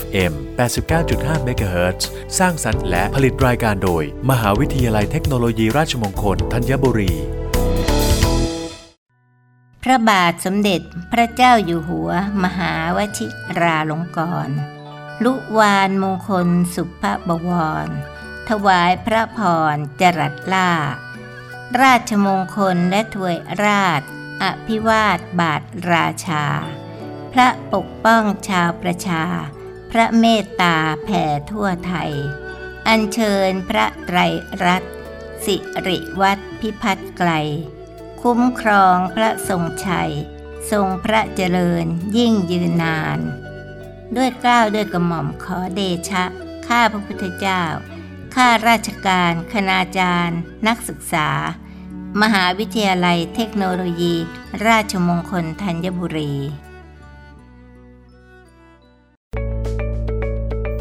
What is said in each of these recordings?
FM 89.5 MHz สร้างสรรค์และผลิตรายการโดย มหาวิทยาลัยเทคโนโลยีราชมงคลธัญบุรี พระบาทสมเด็จพระเจ้าอยู่หัว มหาวชิราลงกรณ์ลุวานมงคลสุภบวร ถวายพระพรจรัสล่า ราชมงคลและถวยราช อภิวาทบาทราชา พระปกป้องชาวประชา พระเมตตาแผ่ทั่วไทย อัญเชิญพระไตรรัตน์สิริวัตรพิพัฒน์ไกล คุ้มครองพระทรงชัย ทรงพระเจริญยิ่งยืนนาน ด้วยเกล้าวด้วยกระหม่อมขอเดชะ ข้าพระพุทธเจ้า ข้าราชการ คณาจารย์ นักศึกษา มหาวิทยาลัยเทคโนโลยี ราชมงคลธัญบุรี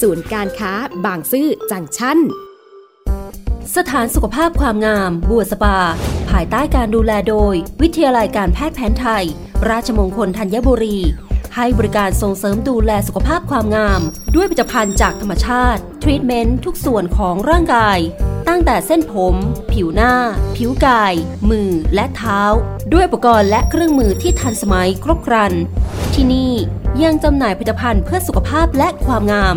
ศูนย์การค้าบางซื่อจังชั้น สถานสุขภาพความงาม บัวสปา ภายใต้การดูแลโดย วิทยาลัยการแพทย์แผนไทย ราชมงคลธัญบุรี ให้บริการส่งเสริมดูแลสุขภาพความงาม ด้วยผลิตภัณฑ์จากธรรมชาติ ทรีทเมนต์ทุกส่วนของร่างกายตั้งแต่เส้นผม ผิวหน้า ผิวกาย มือและเท้า ด้วยอุปกรณ์และเครื่องมือที่ทันสมัยครบครัน ที่นี่ยังจำหน่ายผลิตภัณฑ์เพื่อสุขภาพและความงาม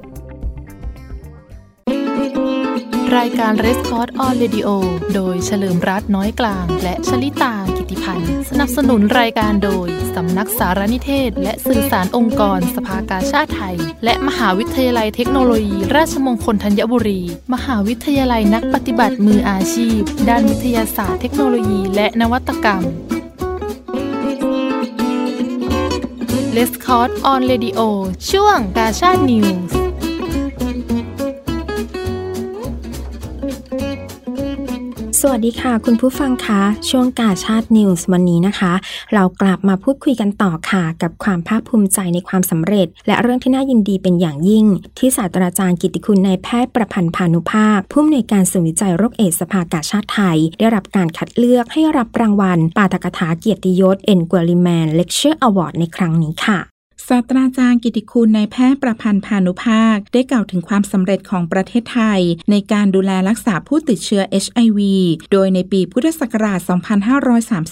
รายการ r e s c o r d on Radio โดยเฉลิมรัตน์น้อยกลาง และชลิตากิติพันธ์ สนับสนุนรายการโดย สำนักสารนิเทศ และสื่อสารองค์กร สภากาชาติไทย และมหาวิทยาลัยเทคโนโลยี ราชมงคลธัญบุรี มหาวิทยาลัยนักปฏิบัติมืออาชีพ ด้านวิทยาศาสตร์เทคโนโลยี และนวัตกรรม l e s c o r d on Radio ช่วงกาชาตินิวส์ สวัสดีค่ะคุณผู้ฟังคะช่วงกาชาด news วันนี้นะคะ เรากลับมาพูดคุยกันต่อค่ะ กับความภาคภูมิใจในความสำเร็จ และเรื่องที่น่ายินดีเป็นอย่างยิ่ง ที่ศาสตราจารย์กิตติคุณนายแพทย์ประพันธ์ภานุภาค ผู้อำนวยการศูนย์วิจัยโรคเอดส์สภากาชาติไทย ได้รับการคัดเลือกให้รับรางวัล ปาฐกถาเกียรติยศเอ็นกัวลิแมน Lecture Award ในครั้งนี้ค่ะ ศาสตราจารย์กิตติคุณนายแพทย์ประพันธ์ภานุภาค ได้กล่าวถึงความสำเร็จของประเทศไทย ในการดูแลรักษาผู้ติดเชื้อ HIV โดยในปีพุทธศักราช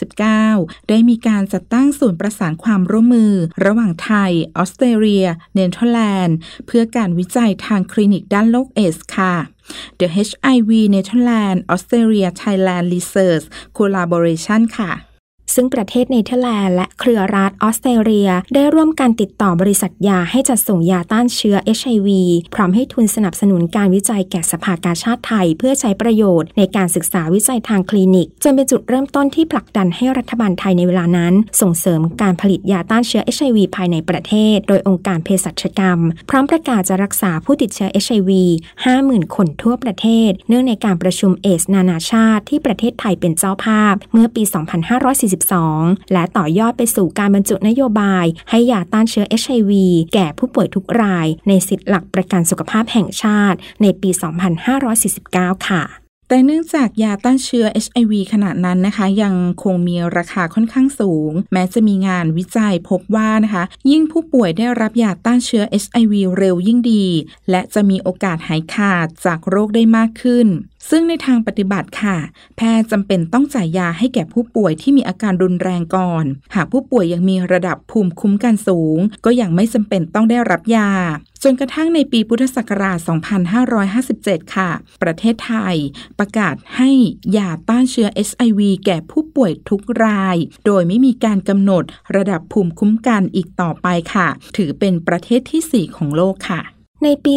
2539 ได้มีการจัดตั้งศูนย์ประสานความร่วมมือ ระหว่างไทย ออสเตรเลีย เนเธอร์แลนด์ เพื่อการวิจัยทางคลินิกด้านโรคเอดส์ค่ะ The HIV Netherlands Australia Thailand Research Collaboration ค่ะ ซึ่งประเทศเนเธอร์แลนด์และเครือรัฐออสเตรเลีย ได้ร่วมกันติดต่อบริษัทยาให้จัดส่งยาต้านเชื้อ HIV พร้อมให้ทุนสนับสนุนการวิจัยแก่สภากาชาติไทย เพื่อใช้ประโยชน์ในการศึกษาวิจัยทางคลินิก จนเป็นจุดเริ่มต้นที่ผลักดันให้รัฐบาลไทยในเวลานั้น ส่งเสริมการผลิตยาต้านเชื้อ HIV ภายในประเทศ โดยองค์การเภสัชกรรม พร้อมประกาศจะรักษาผู้ติดเชื้อ HIV 50,000 คนทั่วประเทศ เนื่องในการประชุมเอสนานาชาติที่ประเทศไทยเป็นเจ้าภาพ เมื่อปี2542และต่อยอดไปสู่การบรรจุนโยบาย ให้ยาต้านเชื้อ HIV แก่ผู้ป่วยทุกราย ในสิทธิหลักประกันสุขภาพแห่งชาติในปี 2549 ค่ะ แต่เนื่องจากยาต้านเชื้อ HIV ขณะนั้นนะคะ ยังคงมีราคาค่อนข้างสูง แม้จะมีงานวิจัยพบว่านะคะ ยิ่งผู้ป่วยได้รับยาต้านเชื้อ HIV เร็วยิ่งดี และจะมีโอกาสหายขาดจากโรคได้มากขึ้น ซึ่งในทางปฏิบัติค่ะ แพทย์จำเป็นต้องจ่ายยาให้แก่ผู้ป่วยที่มีอาการรุนแรงก่อน หากผู้ป่วยยังมีระดับภูมิคุ้มกันสูง ก็ยังไม่จำเป็นต้องได้รับยา จนกระทั่งในปีพุทธศักราช 2557 ค่ะ ประเทศไทยประกาศให้ยาต้านเชื้อ HIV แก่ผู้ป่วยทุกราย โดยไม่มีการกำหนดระดับภูมิคุ้มกันอีกต่อไปค่ะ ถือเป็นประเทศที่ 4 ของโลกค่ะ ในปี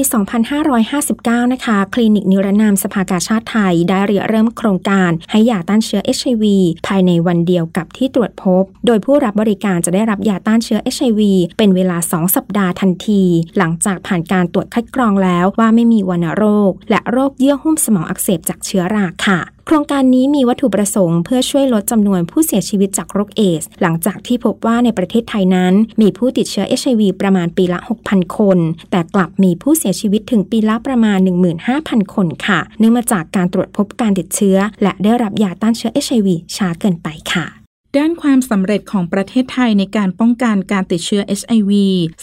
2559 นะคะ คลินิกนิรนามสภากาชาติไทย ได้เริ่มโครงการให้ยาต้านเชื้อ HIV ภายในวันเดียวกับที่ตรวจพบ โดยผู้รับบริการจะได้รับยาต้านเชื้อ HIV เป็นเวลา 2 สัปดาห์ทันที หลังจากผ่านการตรวจคัดกรองแล้วว่าไม่มีวัณโรค และโรคเยื่อหุ้มสมองอักเสบจากเชื้อราค่ะ โครงการนี้มีวัตถุประสงค์เพื่อช่วยลดจำนวนผู้เสียชีวิตจากโรคเอส หลังจากที่พบว่าในประเทศไทยนั้น มีผู้ติดเชื้อเอชวีประมาณปีละ 6,000 คน แต่กลับมีผู้เสียชีวิตถึงปีละประมาณ 15,000 คนค่ะ เนื่องมาจากการตรวจพบการติดเชื้อ และได้รับยาต้านเชื้อเอชวีช้าเกินไปค่ะ ด้านความสำเร็จของประเทศไทยในการป้องกันการติดเชื้อ HIV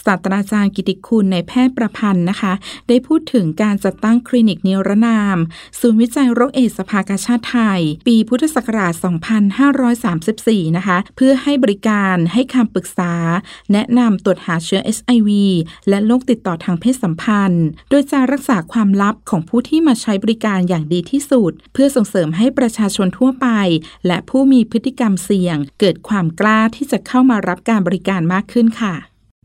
ศาสตราจารย์กิติคุณในแพทย์ประพันธ์นะคะ ได้พูดถึงการจัดตั้งคลินิกนิรนาม ศูนย์วิจัยโรคเอดส์สภากาชาติไทย ปีพุทธศักราช 2534 นะคะ เพื่อให้บริการให้คำปรึกษา แนะนำตรวจหาเชื้อ HIV และโรคติดต่อทางเพศสัมพันธ์ โดยจะรักษาความลับของผู้ที่มาใช้บริการอย่างดีที่สุด เพื่อส่งเสริมให้ประชาชนทั่วไป และผู้มีพฤติกรรมเสี่ยงเกิดความกล้าที่จะเข้ามารับการบริการมากขึ้นค่ะ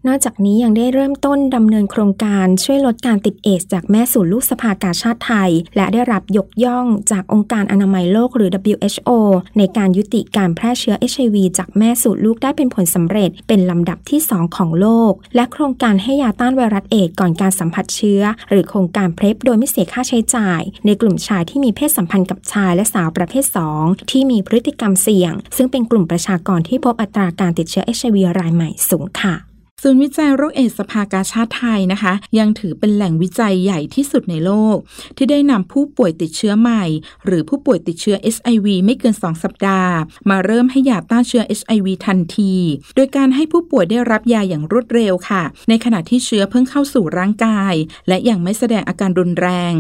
นอกจากนี้ยังได้เริ่มต้นดำเนินโครงการช่วยลดการติดเอสจากแม่สู่ลูกสภากาชาติไทย และได้รับยกย่องจากองค์การอนามัยโลกหรือ WHO ในการยุติการแพร่เชื้อ HIV จากแม่สู่ลูกได้เป็นผลสำเร็จ เป็นลำดับที่ 2 ของโลก และโครงการให้ยาต้านไวรัสเอดก่อนการสัมผัสเชื้อ หรือโครงการเพลฟโดยไม่เสียค่าใช้จ่าย ในกลุ่มชายที่มีเพศสัมพันธ์กับชายและสาวประเภท 2 ที่มีพฤติกรรมเสี่ยง ซึ่งเป็นกลุ่มประชากรที่พบอัตราการติดเชื้อ HIV รายใหม่สูงค่ะ ศูนย์วิจัยโรคเอดสภากาชาติไทยนะคะ ยังถือเป็นแหล่งวิจัยใหญ่ที่สุดในโลก ที่ได้นำผู้ป่วยติดเชื้อใหม่ หรือผู้ป่วยติดเชื้อ HIV ไม่เกิน 2 สัปดาห์ มาเริ่มให้ยาต้านเชื้อ HIV ทันที โดยการให้ผู้ป่วยได้รับยาอย่างรวดเร็วค่ะ ในขณะที่เชื้อเพิ่งเข้าสู่ร่างกาย และยังไม่แสดงอาการรุนแรง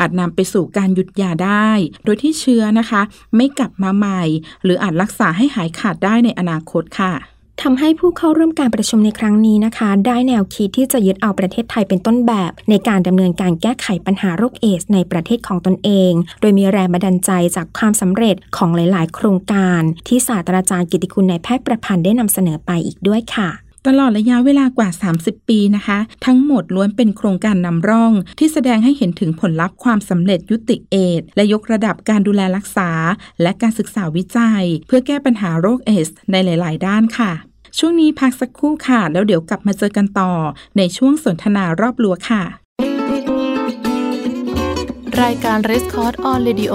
อาจนำไปสู่การหยุดยาได้ โดยที่เชื้อนะคะ ไม่กลับมาใหม่ หรืออาจรักษาให้หายขาดได้ในอนาคตค่ะ ทำให้ผู้เข้าร่วมการประชุมในครั้งนี้นะคะ ได้แนวคิดที่จะยึดเอาประเทศไทยเป็นต้นแบบ ในการดำเนินการแก้ไขปัญหาโรคเอส ในประเทศของตนเอง โดยมีแรงบันดาลใจจากความสำเร็จของหลาย ๆ โครงการ ที่ศาสตราจารย์กิติคุณนายแพทย์ประพันธ์ได้นำเสนอไปอีกด้วยค่ะ ตลอดระยะเวลากว่า 30 ปีนะคะ ทั้งหมดล้วนเป็นโครงการนำร่อง ที่แสดงให้เห็นถึงผลลัพธ์ความสำเร็จยุติเอดและยกระดับการดูแลรักษา และการศึกษาวิจัย เพื่อแก้ปัญหาโรคเอส ในหลาย ๆ ด้านค่ะ ช่วงนี้พักสักครู่ค่ะ แล้วเดี๋ยวกลับมาเจอกันต่อ ในช่วงสนทนารอบลัวค่ะ รายการ r e s c o r d on Radio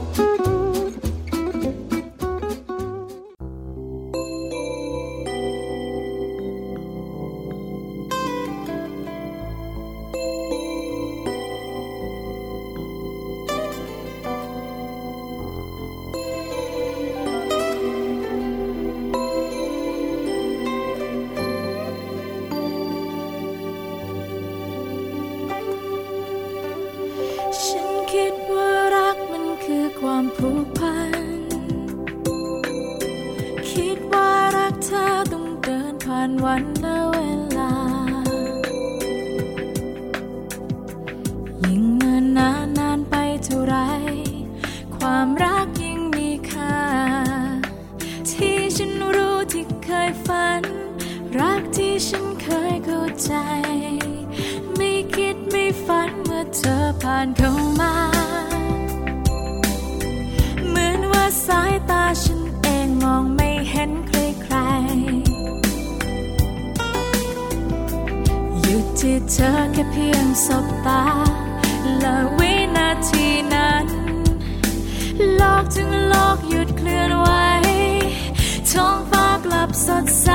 คิดว่ารักเธอต้องเดินผ่านวันและเวลา ยิ่งเนินนานนานไปเท่าไร ความรักยิ่งมีค่า ที่ฉันรู้ที่เคยฝัน รักที่ฉันเคยเข้าใจ ไม่คิดไม่ฝันเมื่อเธอผ่านเข้ามา เธอแค่เพียงสบตา และวินาทีนั้นกถึงโลกหยุดเคลื่อนไหวท้องฟ้ากลับสดใส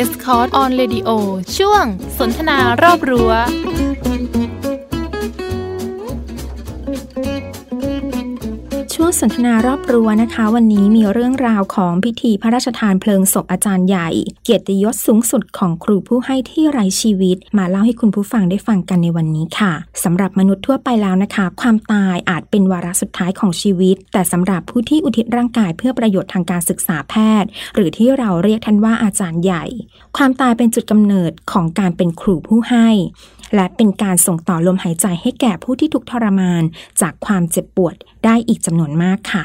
เลสคอร์ on radio ช่วงสนทนารอบรั้วช่ว สนทนารอบรัวนะคะ วันนี้มีเรื่องราวของพิธีพระราชทานเพลิงศพอาจารย์ใหญ่ เกียรติยศสูงสุดของครูผู้ให้ที่ไร้ชีวิต มาเล่าให้คุณผู้ฟังได้ฟังกันในวันนี้ค่ะสำหรับมนุษย์ทั่วไปแล้วนะคะ ความตายอาจเป็นวาระสุดท้ายของชีวิต แต่สำหรับผู้ที่อุทิศร่างกายเพื่อประโยชน์ทางการศึกษาแพทย์ หรือที่เราเรียกท่านว่าอาจารย์ใหญ่ ความตายเป็นจุดกำเนิดของการเป็นครูผู้ให้ และเป็นการส่งต่อลมหายใจให้แก่ผู้ที่ทุกทรมาน จากความเจ็บปวดได้อีกจำนวนมากค่ะ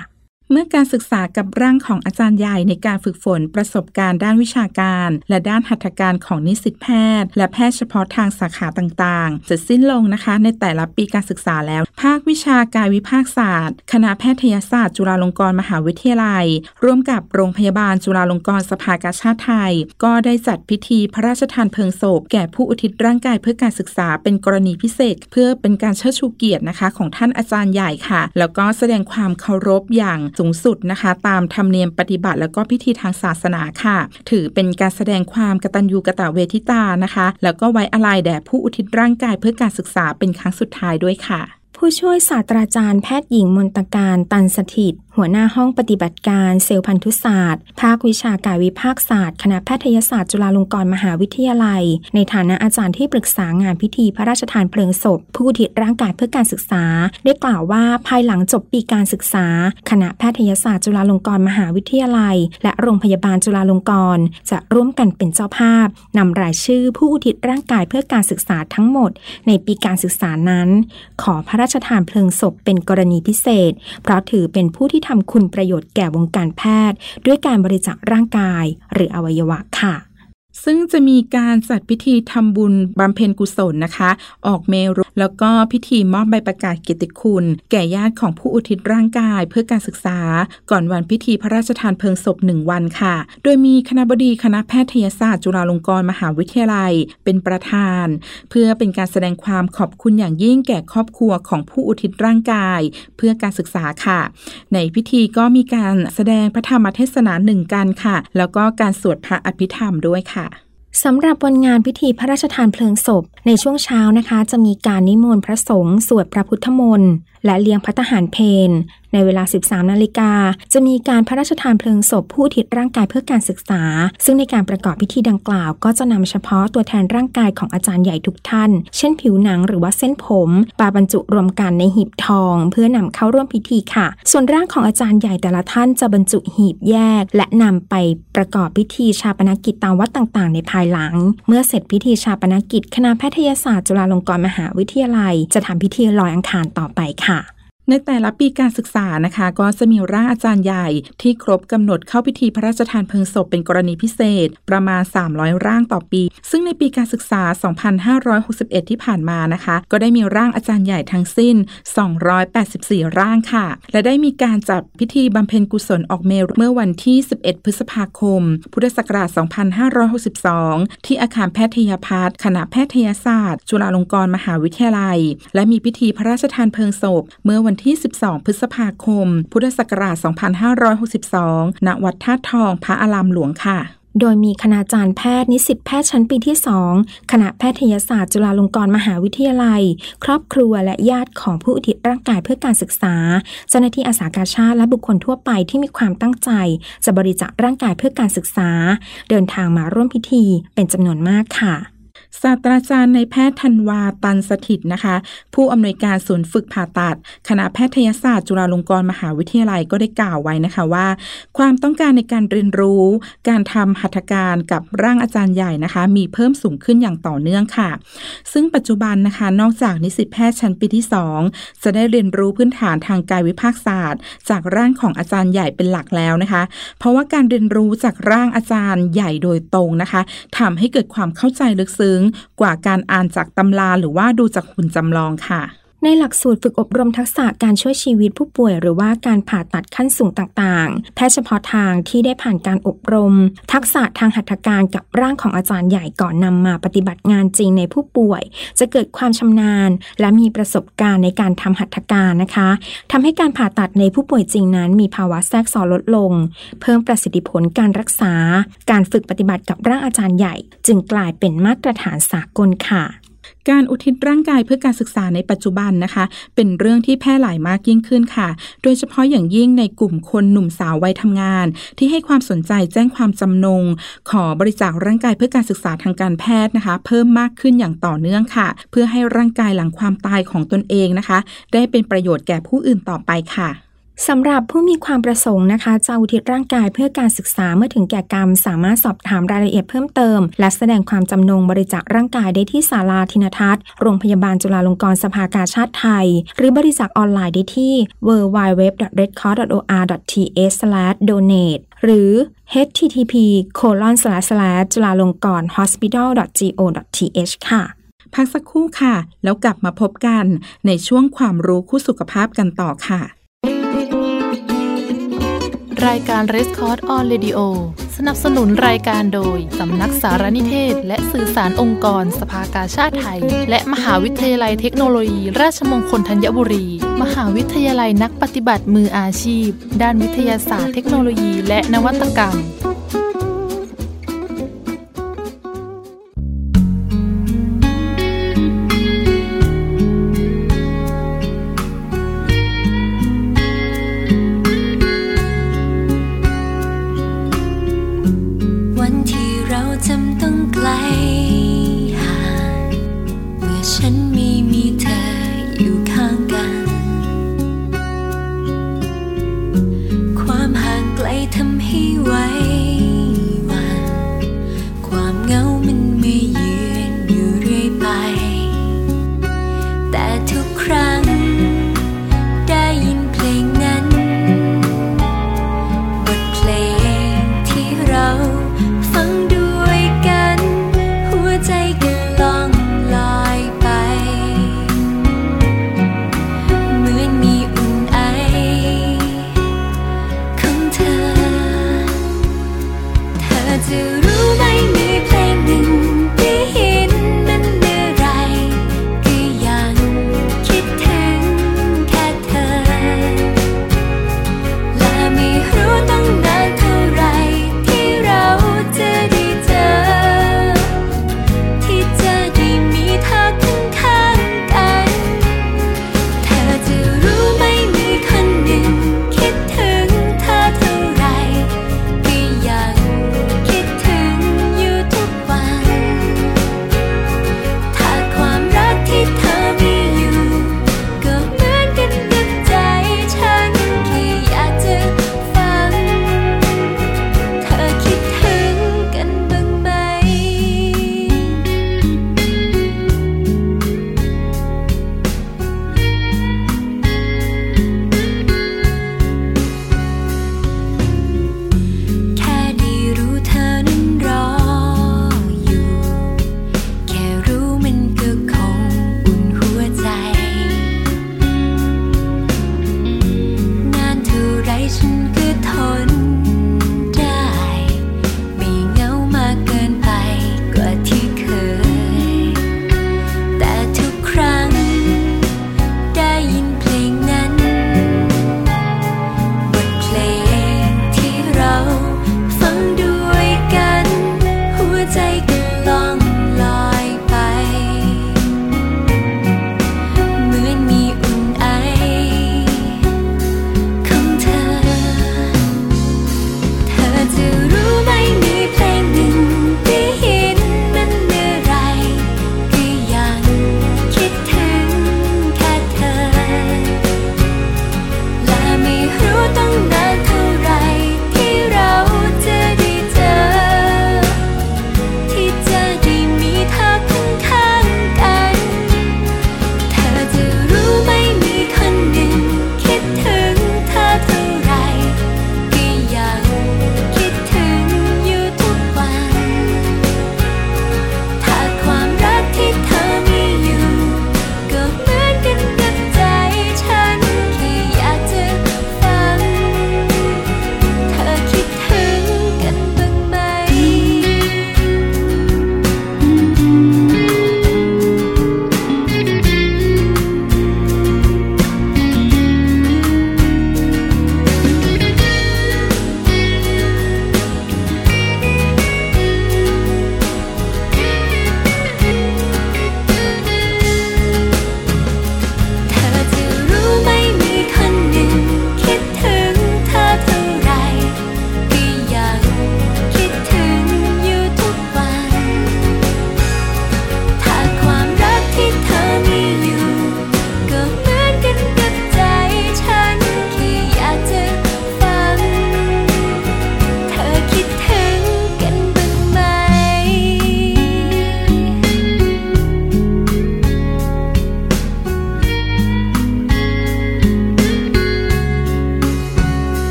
เมื่อการศึกษากับร่างของอาจารย์ใหญ่ในการฝึกฝนประสบการณ์ด้านวิชาการ และด้านหัตถการของนิสิตแพทย์ และแพทย์เฉพาะทางสาขาต่างๆ จะสิ้นลงนะคะ ในแต่ละปีการศึกษาแล้ว ภาควิชากายวิภาคศาสตร์ คณะแพทยศาสตร์ จุฬาลงกรณ์มหาวิทยาลัย ร่วมกับโรงพยาบาลจุฬาลงกรณ์สภากาชาติไทย ก็ได้จัดพิธีพระราชทานเพลิงศพแก่ผู้อุทิศร่างกายเพื่อการศึกษาเป็นกรณีพิเศษ เพื่อเป็นการเชิดชูเกียรตินะคะ ของท่านอาจารย์ใหญ่ค่ะ แล้วก็แสดงความเคารพอย่างสูงสุดนะคะ ตามธรรมเนียมปฏิบัติ แล้วก็พิธีทางศาสนาค่ะ ถือเป็นการแสดงความกตัญญูกตเวทิตานะคะ แล้วก็ไว้อาลัยแด่ผู้อุทิศร่างกายเพื่อการศึกษาเป็นครั้งสุดท้ายด้วยค่ะผู้ช่วยศาสตราจารย์แพทย์หญิงมนตการตันสถิต หัวหน้าห้องปฏิบัติการเซลล์พันธุศาสตร์ ภาควิชากายวิภาคศาสตร์ คณะแพทยศาสตร์จุฬาลงกรณ์มหาวิทยาลัย ในฐานะอาจารย์ที่ปรึกษางานพิธีพระราชทานเพลิงศพ ผู้ทิศร่างกายเพื่อการศึกษา ได้กล่าวว่าภายหลังจบปีการศึกษา คณะแพทยศาสตร์จุฬาลงกรณ์มหาวิทยาลัย และโรงพยาบาลจุฬาลงกรณ์จะร่วมกันเป็นเจ้าภาพนำรายชื่อผู้อุทิศร่างกายเพื่อการศึกษาทั้งหมด ในปีการศึกษานั้น ขอพระราชทานเพลิงศพเป็นกรณีพิเศษ เพราะถือเป็นผู้ที่ทำคุณประโยชน์แก่วงการแพทย์ ด้วยการบริจาคร่างกายหรืออวัยวะค่ะ ซึ่งจะมีการจัดพิธีทำบุญบำเพ็ญกุศลนะคะ ออกเมรุแล้วก็พิธีมอบใบประกาศเกียรติคุณ แก่ญาติของผู้อุทิศร่างกายเพื่อการศึกษา ก่อนวันพิธีพระราชทานเพลิงศพหนึ่งวันค่ะ โดยมีคณะบดีคณะแพทยศาสตร์จุฬาลงกรณ์มหาวิทยาลัย เป็นประธาน เพื่อเป็นการแสดงความขอบคุณอย่างยิ่งแก่ครอบครัวของผู้อุทิศร่างกาย เพื่อการศึกษาค่ะ ในพิธีก็มีการแสดงพระธรรมเทศนาหนึ่งกันค่ะ แล้วก็การสวดพระอภิธรรมด้วยค่ะ สำหรับวันงานพิธีพระราชทานเพลิงศพ ในช่วงเช้านะคะ จะมีการนิมนต์พระสงฆ์สวดพระพุทธมนต์ และเลี้ยงพัฒหารเพน ในเวลา 13 นาฬิกา จะมีการพระราชทานเพลิงศพผู้ทิศร่างกายเพื่อการศึกษา ซึ่งในการประกอบพิธีดังกล่าว ก็จะนำเฉพาะตัวแทนร่างกายของอาจารย์ใหญ่ทุกท่าน เช่นผิวหนังหรือว่าเส้นผมปาบรรจุรวมกันในหีบทอง เพื่อนำเข้าร่วมพิธีค่ะ ส่วนร่างของอาจารย์ใหญ่แต่ละท่านจะบรรจุหีบแยก และนำไปประกอบพิธีชาปนกิจตามวัดต่างๆ ในภายหลัง เมื่อเสร็จพิธีชาปนกิจ คณะแพทยศาสตร์จุฬาลงกรณ์มหาวิทยาลัย จะทำพิธีลอยอังคารต่อไปค่ะ ในแต่ละปีการศึกษานะคะ ก็จะมีร่างอาจารย์ใหญ่ที่ครบกำหนดเข้าพิธีพระราชทานเพลิงศพเป็นกรณีพิเศษ ประมาณ 300 ร่างต่อปี ซึ่งในปีการศึกษา 2561 ที่ผ่านมานะคะ ก็ได้มีร่างอาจารย์ใหญ่ทั้งสิ้น 284 ร่างค่ะ และได้มีการจัดพิธีบำเพ็ญกุศลออกเมรเมื่อวันที่ 11 พฤษภาคม พุทธศักราช 2562 ที่อาคารแพทยาพาร์คณะแพทยศาสตร์ จุฬาลงกรณ์มหาวิทยาลัย และมีพิธีพระราชทานเพลิงศพ เมื่อวันที่ 12 พฤษภาคม พุทธศักราช 2562 ณ วัดท่าทอง พระอารามหลวงค่ะโดยมีคณาจารย์แพทย์นิสิตแพทย์ชั้นปีที่ 2 คณะแพทยศาสตร์จุฬาลงกรณ์มหาวิทยาลัย ครอบครัวและญาติของผู้อุทิศร่างกายเพื่อการศึกษา เจ้าหน้าที่อาสาการชาติและบุคคลทั่วไปที่มีความตั้งใจ จะบริจาคร่างกายเพื่อการศึกษา เดินทางมาร่วมพิธีเป็นจำนวนมากค่ะ ศาสตราจารย์ในแพทย์ธันวาตันสถิตนะคะ ผู้อำนวยการศูนย์ฝึกผ่าตัด คณะแพทยศาสตร์ จุฬาลงกรณ์มหาวิทยาลัยก็ได้กล่าวไว้นะคะว่า ความต้องการในการเรียนรู้ การทำหัตถการกับร่างอาจารย์ใหญ่นะคะ มีเพิ่มสูงขึ้นอย่างต่อเนื่องค่ะ ซึ่งปัจจุบันนะคะนอกจากนิสิตแพทย์ชั้นปีที่ 2 จะได้เรียนรู้พื้นฐานทางกายวิภาคศาสตร์ จากร่างของอาจารย์ใหญ่เป็นหลักแล้วนะคะ เพราะว่าการเรียนรู้จากร่างอาจารย์ใหญ่โดยตรงนะคะทำให้เกิดความเข้าใจลึกซึ้งกว่าการอ่านจากตำราหรือว่าดูจากหุ่นจำลองค่ะ ในหลักสูตรฝึกอบรมทักษะการช่วยชีวิตผู้ป่วย หรือว่าการผ่าตัดขั้นสูงต่างๆ แพทย์เฉพาะทางที่ได้ผ่านการอบรม ทักษะทางหัตถการกับร่างของอาจารย์ใหญ่ก่อนนำมาปฏิบัติงานจริงในผู้ป่วย จะเกิดความชำนาญ และมีประสบการณ์ในการทำหัตถการนะคะทำให้การผ่าตัดในผู้ป่วยจริงนั้น มีภาวะแทรกซ้อนลดลง เพิ่มประสิทธิผลการรักษา การฝึกปฏิบัติกับร่างอาจารย์ใหญ่ จึงกลายเป็นมาตรฐานสากลค่ะ การอุทิศร่างกายเพื่อการศึกษาในปัจจุบันนะคะ เป็นเรื่องที่แพร่หลายมากยิ่งขึ้นค่ะ โดยเฉพาะอย่างยิ่งในกลุ่มคนหนุ่มสาววัยทำงาน ที่ให้ความสนใจแจ้งความจำนง ขอบริจาคร่างกายเพื่อการศึกษาทางการแพทย์นะคะ เพิ่มมากขึ้นอย่างต่อเนื่องค่ะ เพื่อให้ร่างกายหลังความตายของตนเองนะคะ ได้เป็นประโยชน์แก่ผู้อื่นต่อไปค่ะ สำหรับผู้มีความประสงค์นะคะจะอุทิศร่างกายเพื่อการศึกษาเมื่อถึงแก่กรรม สามารถสอบถามรายละเอียดเพิ่มเติม และแสดงความจำนงบริจาคร่างกายได้ที่ศาลาทินทัศน์โรงพยาบาลจุฬาลงกรณ์สภากาชาติไทย หรือบริจาคออนไลน์ได้ที่ www.redcross.or.th/donate หรือ http colon slash จุฬาลงกรณ์ hospital.go.th ค่ะ พักสักครู่ค่ะ แล้วกลับมาพบกันในช่วงความรู้คู่สุขภาพกันต่อค่ะ รายการ r e s c o r d on Radio สนับสนุนรายการโดย สำนักสารนิเทศ และสื่อสารองค์กร สภากาชาติไทย และมหาวิทยาลัยเทคโนโลยี ราชมงคลธัญบุรี มหาวิทยาลัยนักปฏิบัติมืออาชีพ ด้านวิทยาศาสตร์เทคโนโลยี และนวัตกรรม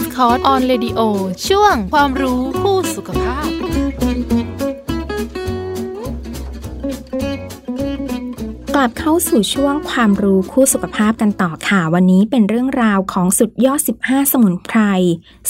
s c o r d on Radio ช่วงความรู้คู่สุขภาพ กลับเข้าสู่ช่วงความรู้คู่สุขภาพกันต่อค่ะ วันนี้เป็นเรื่องราวของสุดยอด 15 สมุนไพร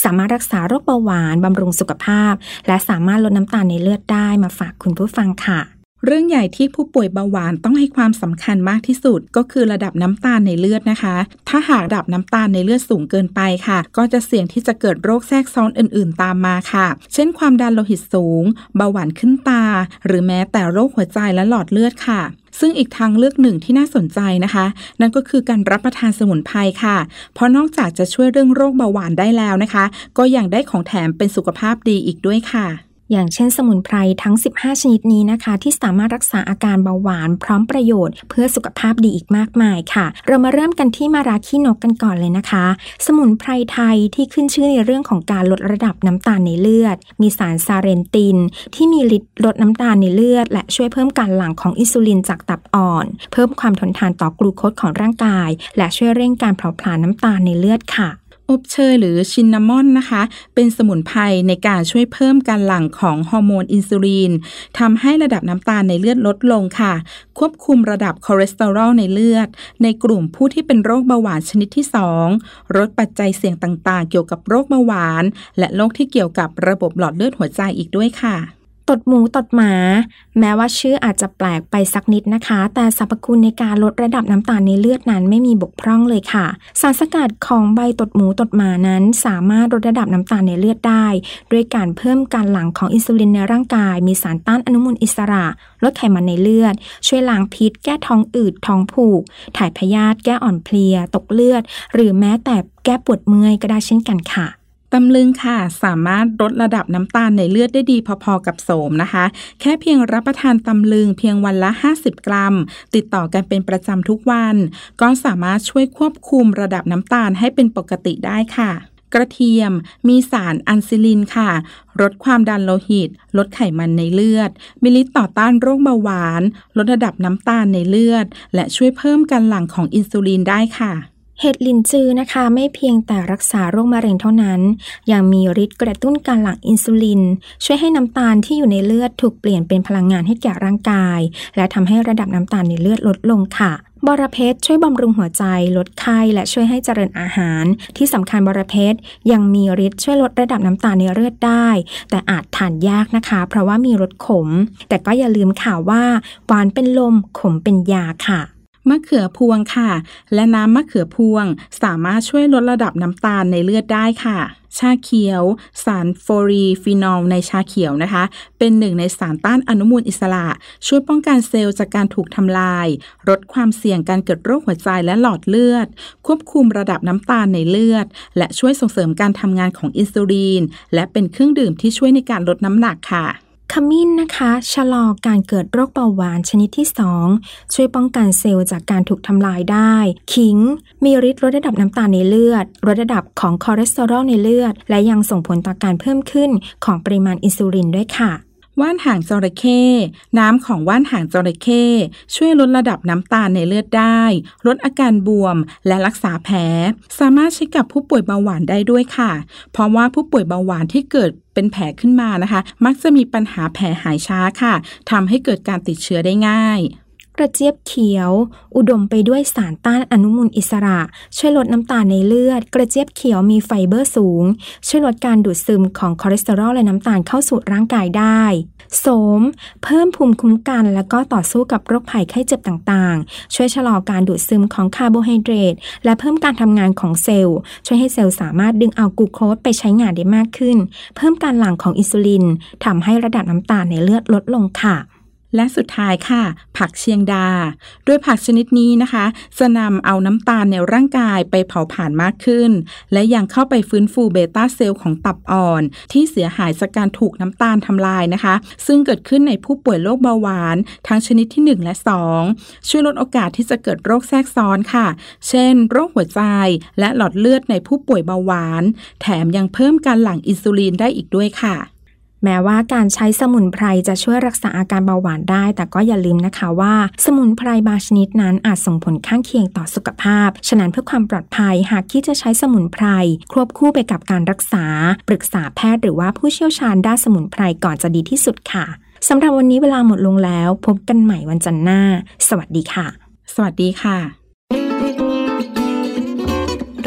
สามารถรักษาโรคเบาหวาน บำรุงสุขภาพ และสามารถลดน้ำตาลในเลือดได้มาฝากคุณผู้ฟังค่ะ เรื่องใหญ่ที่ผู้ป่วยเบาหวานต้องให้ความสำคัญมากที่สุด ก็คือระดับน้ำตาลในเลือดนะคะ ถ้าหากระดับน้ำตาลในเลือดสูงเกินไปค่ะ ก็จะเสี่ยงที่จะเกิดโรคแทรกซ้อนอื่น ๆ ตามมาค่ะ เช่น ความดันโลหิตสูง เบาหวานขึ้นตา หรือแม้แต่โรคหัวใจและหลอดเลือดค่ะซึ่งอีกทางเลือกหนึ่งที่น่าสนใจนะคะ นั่นก็คือการรับประทานสมุนไพรค่ะ เพราะนอกจากจะช่วยเรื่องโรคเบาหวานได้แล้วนะคะ ก็ยังได้ของแถมเป็นสุขภาพดีอีกด้วยค่ะ อย่างเช่นสมุนไพรทั้ง 15 ชนิดนี้นะคะ ที่สามารถรักษาอาการเบาหวาน พร้อมประโยชน์ เพื่อสุขภาพดีอีกมากมายค่ะ เรามาเริ่มกันที่มาราคีนกกันก่อนเลยนะคะ สมุนไพรไทยที่ขึ้นชื่อในเรื่องของการลดระดับน้ำตาลในเลือด มีสาร charantin ที่มีฤทธิ์ลดน้ำตาลในเลือด และช่วยเพิ่มการหลั่งของอินซูลินจากตับอ่อน เพิ่มความทนทานต่อกลูโคสของร่างกาย และช่วยเร่งการเผาผลาญน้ำตาลในเลือดค่ะ อบเชยหรือ cinnamon นะคะ เป็นสมุนไพรในการช่วยเพิ่มการหลั่งของฮอร์โมนอินซูลินทำให้ระดับน้ำตาลในเลือดลดลงค่ะ ควบคุมระดับคอเลสเตอรอลในเลือด ในกลุ่มผู้ที่เป็นโรคเบาหวานชนิดที่ 2ลดปัจจัยเสี่ยงต่างๆ เกี่ยวกับโรคเบาหวาน และโรคที่เกี่ยวกับระบบหลอดเลือดหัวใจอีกด้วยค่ะ ตดหมูตดหมา แม้ว่าชื่ออาจจะแปลกไปสักนิดนะคะ แต่สรรพคุณในการลดระดับน้ำตาลในเลือดนั้นไม่มีบกพร่องเลยค่ะ สารสกัดของใบตดหมูตดหมานั้น สามารถลดระดับน้ำตาลในเลือดได้ ด้วยการเพิ่มการหลั่งของอินซูลินในร่างกาย มีสารต้านอนุมูลอิสระ ลดไขมันในเลือด ช่วยล้างพิษ แก้ท้องอืดท้องผูก ถ่ายพยาธิแก้อ่อนเพลีย ตกเลือด หรือแม้แต่แก้ปวดเมื่อยก็ได้เช่นกันค่ะ ตำลึงค่ะ สามารถลดระดับน้ำตาลในเลือดได้ดีพอๆกับโสมนะคะ แค่เพียงรับประทานตำลึงเพียงวันละ 50 กรัม ติดต่อกันเป็นประจำทุกวัน ก็สามารถช่วยควบคุมระดับน้ำตาลให้เป็นปกติได้ค่ะกระเทียมมีสารอันซิลินค่ะ ลดความดันโลหิต ลดไขมันในเลือด มีฤทธิ์ต่อต้านโรคเบาหวาน ลดระดับน้ำตาลในเลือด และช่วยเพิ่มการหลั่งของอินซูลินได้ค่ะ เห็ดลินจือนะคะไม่เพียงแต่รักษาโรคมะเร็งเท่านั้น ยังมีฤทธิ์กระตุ้นการหลั่งอินซูลิน ช่วยให้น้ำตาลที่อยู่ในเลือดถูกเปลี่ยนเป็นพลังงานให้แก่ร่างกาย และทำให้ระดับน้ำตาลในเลือดลดลงค่ะบอระเพชรช่วยบำรุงหัวใจ ลดไข้ และช่วยให้เจริญอาหาร ที่สำคัญบอระเพ็ดยังมีฤทธิ์ช่วยลดระดับน้ำตาลในเลือดได้ แต่อาจทานยากนะคะ เพราะว่ามีรสขม แต่ก็อย่าลืมข่าวว่าหวานเป็นลมขมเป็นยาค่ะ มะเขือพวงค่ะ และน้ำมะเขือพวง สามารถช่วยลดระดับน้ำตาลในเลือดได้ค่ะ ชาเขียว สารโพลีฟีนอลในชาเขียวนะคะ เป็นหนึ่งในสารต้านอนุมูลอิสระ ช่วยป้องกันเซลล์จากการถูกทำลาย ลดความเสี่ยงการเกิดโรคหัวใจและหลอดเลือด ควบคุมระดับน้ำตาลในเลือด และช่วยส่งเสริมการทำงานของอินซูลินและเป็นเครื่องดื่มที่ช่วยในการลดน้ำหนักค่ะ ขมิ้นนะคะ ชะลอการเกิดโรคเบาหวานชนิดที่ 2 ช่วยป้องกันเซลล์จากการถูกทำลายได้ ขิง มีฤทธิ์ลดระดับน้ำตาลในเลือดลดระดับของคอเลสเตอรอลในเลือด และยังส่งผลต่อการเพิ่มขึ้นของปริมาณอินซูลินด้วยค่ะ ว่านหางจระเข้น้ำของว่านหางจระเข้ช่วยลดระดับน้ำตาลในเลือดได้ ลดอาการบวมและรักษาแผล สามารถใช้กับผู้ป่วยเบาหวานได้ด้วยค่ะ เพราะว่าผู้ป่วยเบาหวานที่เกิดเป็นแผลขึ้นมานะคะ มักจะมีปัญหาแผลหายช้าค่ะทำให้เกิดการติดเชื้อได้ง่าย กระเจี๊ยบเขียว อุดมไปด้วยสารต้านอนุมูลอิสระ ช่วยลดน้ำตาลในเลือด กระเจี๊ยบเขียวมีไฟเบอร์สูง ช่วยลดการดูดซึมของคอเลสเตอรอลและน้ำตาลเข้าสู่ร่างกายได้โสม เพิ่มภูมิคุ้มกัน และก็ต่อสู้กับโรคภัยไข้เจ็บต่างๆ ช่วยชะลอการดูดซึมของคาร์โบไฮเดรตและเพิ่มการทำงานของเซลล์ ช่วยให้เซลล์สามารถดึงเอากลูโคสไปใช้งานได้มากขึ้น เพิ่มการหลั่งของอินซูลินทำให้ระดับน้ำตาลในเลือดลดลงค่ะ และสุดท้ายค่ะ ผักเชียงดา โดยผักชนิดนี้นะคะ จะนำเอาน้ำตาลในร่างกายไปเผาผลาญมากขึ้น และยังเข้าไปฟื้นฟูเบต้าเซลล์ของตับอ่อน ที่เสียหายจากการถูกน้ำตาลทำลายนะคะ ซึ่งเกิดขึ้นในผู้ป่วยโรคเบาหวาน ทั้งชนิดที่ 1 และ 2 ช่วยลดโอกาสที่จะเกิดโรคแทรกซ้อนค่ะ เช่น โรคหัวใจและหลอดเลือดในผู้ป่วยเบาหวาน แถมยังเพิ่มการหลั่งอินซูลินได้อีกด้วยค่ะ แม้ว่าการใช้สมุนไพรจะช่วยรักษาอาการเบาหวานได้ แต่ก็อย่าลืมนะคะว่า สมุนไพรบางชนิดนั้นอาจส่งผลข้างเคียงต่อสุขภาพ ฉะนั้นเพื่อความปลอดภัยหากคิดจะใช้สมุนไพรควบคู่ไปกับการรักษา ปรึกษาแพทย์หรือว่าผู้เชี่ยวชาญด้านสมุนไพรก่อนจะดีที่สุดค่ะสำหรับวันนี้เวลาหมดลงแล้ว พบกันใหม่วันจันทร์หน้า สวัสดีค่ะ สวัสดีค่ะ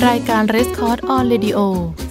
รายการ r e s c o r d on Radio